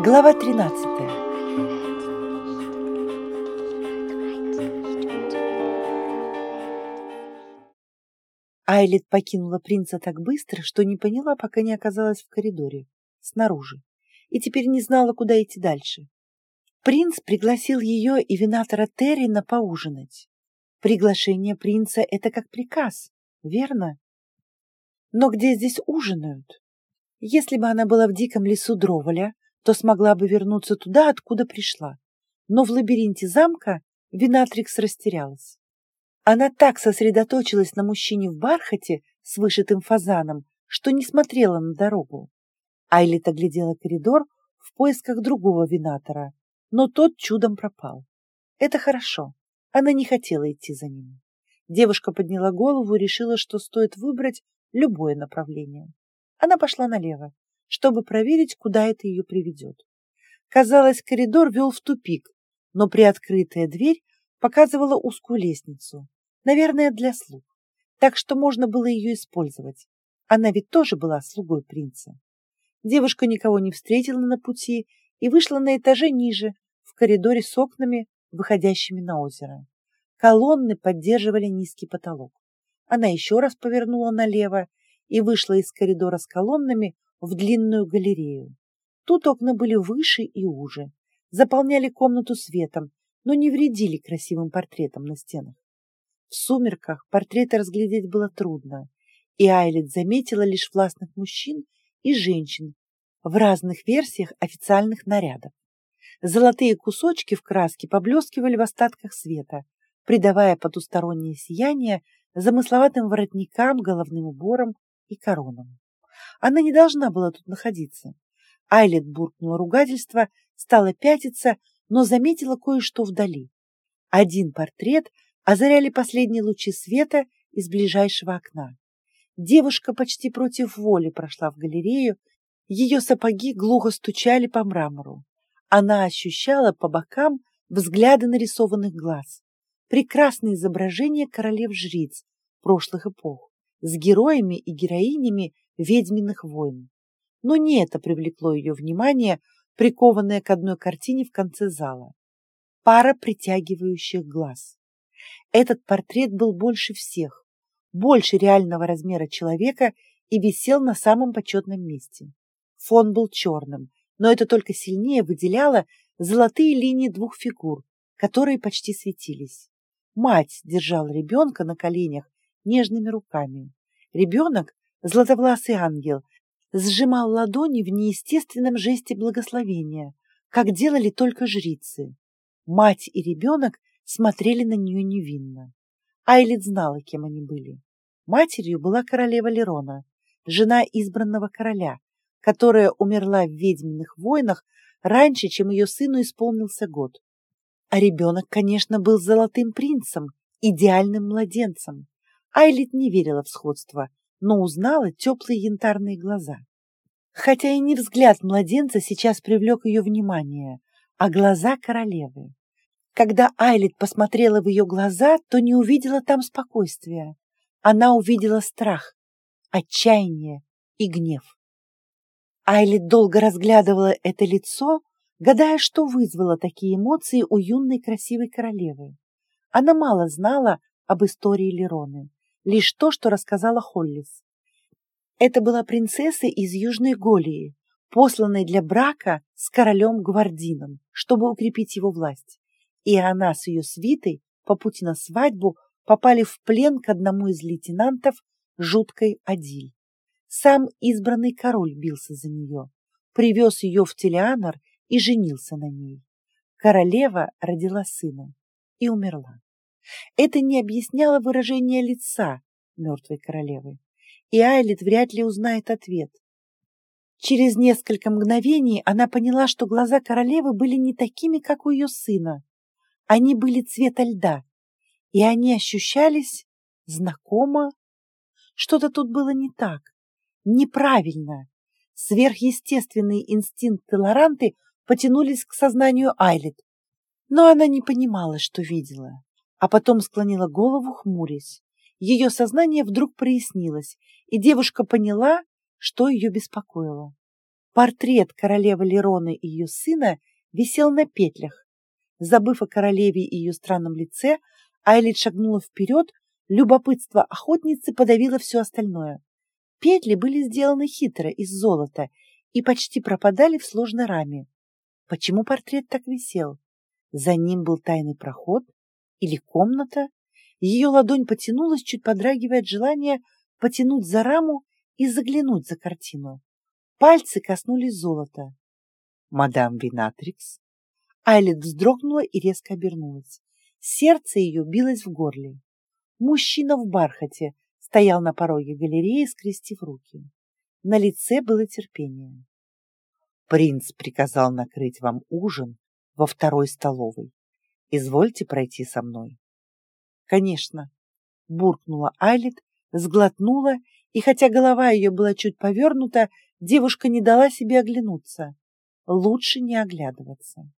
Глава 13 Айлит покинула принца так быстро, что не поняла, пока не оказалась в коридоре, снаружи, и теперь не знала, куда идти дальше. Принц пригласил ее и винатора Террина поужинать. Приглашение принца — это как приказ, верно? Но где здесь ужинают? Если бы она была в диком лесу Дроволя, то смогла бы вернуться туда, откуда пришла. Но в лабиринте замка Винатрикс растерялась. Она так сосредоточилась на мужчине в бархате с вышитым фазаном, что не смотрела на дорогу. Айлит оглядела коридор в поисках другого винатора, но тот чудом пропал. Это хорошо. Она не хотела идти за ним. Девушка подняла голову и решила, что стоит выбрать любое направление. Она пошла налево, чтобы проверить, куда это ее приведет. Казалось, коридор вел в тупик, но приоткрытая дверь показывала узкую лестницу, наверное, для слуг, так что можно было ее использовать. Она ведь тоже была слугой принца. Девушка никого не встретила на пути и вышла на этаже ниже, в коридоре с окнами, выходящими на озеро. Колонны поддерживали низкий потолок. Она еще раз повернула налево и вышла из коридора с колоннами в длинную галерею. Тут окна были выше и уже, заполняли комнату светом, но не вредили красивым портретам на стенах. В сумерках портреты разглядеть было трудно, и Айлет заметила лишь властных мужчин и женщин в разных версиях официальных нарядов. Золотые кусочки в краске поблескивали в остатках света, придавая потустороннее сияние замысловатым воротникам, головным уборам и коронам. Она не должна была тут находиться. Айлет буркнула ругательство, стала пятиться, но заметила кое-что вдали. Один портрет озаряли последние лучи света из ближайшего окна. Девушка почти против воли прошла в галерею, ее сапоги глухо стучали по мрамору. Она ощущала по бокам взгляды нарисованных глаз. Прекрасные изображения королев-жриц прошлых эпох с героями и героинями ведьминых войн. Но не это привлекло ее внимание, прикованное к одной картине в конце зала. Пара притягивающих глаз. Этот портрет был больше всех, больше реального размера человека и висел на самом почетном месте. Фон был черным, но это только сильнее выделяло золотые линии двух фигур, которые почти светились. Мать держала ребенка на коленях нежными руками. Ребенок златовласый ангел, сжимал ладони в неестественном жесте благословения, как делали только жрицы. Мать и ребенок смотрели на нее невинно. Айлит знала, кем они были. Матерью была королева Лерона, жена избранного короля, которая умерла в ведьминых войнах раньше, чем ее сыну исполнился год. А ребенок, конечно, был золотым принцем, идеальным младенцем. Айлит не верила в сходство, но узнала теплые янтарные глаза. Хотя и не взгляд младенца сейчас привлек ее внимание, а глаза королевы. Когда Айлит посмотрела в ее глаза, то не увидела там спокойствия. Она увидела страх, отчаяние и гнев. Айлит долго разглядывала это лицо, гадая, что вызвало такие эмоции у юной красивой королевы. Она мало знала об истории Лероны лишь то, что рассказала Холлис. Это была принцесса из Южной Голии, посланная для брака с королем Гвардином, чтобы укрепить его власть. И она с ее свитой по пути на свадьбу попали в плен к одному из лейтенантов жуткой Адиль. Сам избранный король бился за нее, привез ее в Телеанор и женился на ней. Королева родила сына и умерла. Это не объясняло выражение лица мертвой королевы, и Айлит вряд ли узнает ответ. Через несколько мгновений она поняла, что глаза королевы были не такими, как у ее сына. Они были цвета льда, и они ощущались знакомо. Что-то тут было не так, неправильно. Сверхъестественные инстинкты Лоранты потянулись к сознанию Айлит, но она не понимала, что видела а потом склонила голову, хмурясь. Ее сознание вдруг прояснилось, и девушка поняла, что ее беспокоило. Портрет королевы Лероны и ее сына висел на петлях. Забыв о королеве и ее странном лице, Айлит шагнула вперед, любопытство охотницы подавило все остальное. Петли были сделаны хитро, из золота, и почти пропадали в сложной раме. Почему портрет так висел? За ним был тайный проход или комната? Ее ладонь потянулась, чуть подрагивая от желания потянуть за раму и заглянуть за картину. Пальцы коснулись золота. «Мадам Винатрикс?» Айлет вздрогнула и резко обернулась. Сердце ее билось в горле. Мужчина в бархате стоял на пороге галереи, скрестив руки. На лице было терпение. Принц приказал накрыть вам ужин во второй столовой. Извольте пройти со мной. Конечно, буркнула Айлит, сглотнула, и хотя голова ее была чуть повернута, девушка не дала себе оглянуться. Лучше не оглядываться.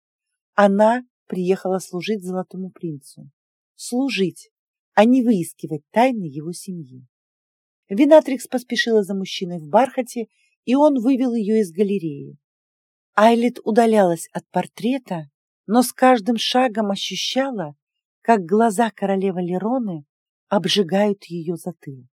Она приехала служить золотому принцу. Служить, а не выискивать тайны его семьи. Винатрикс поспешила за мужчиной в бархате, и он вывел ее из галереи. Айлит удалялась от портрета, но с каждым шагом ощущала, как глаза королевы Лероны обжигают ее затылок.